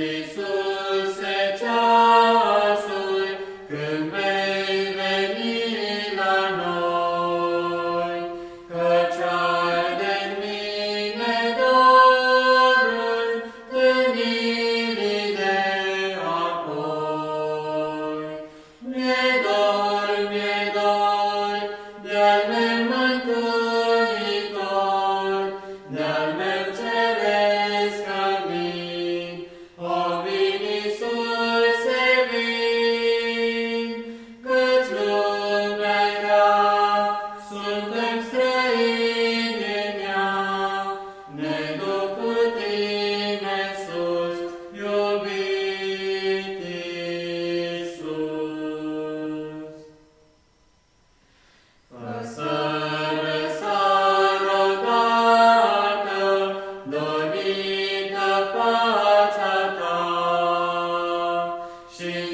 Aștept, și-n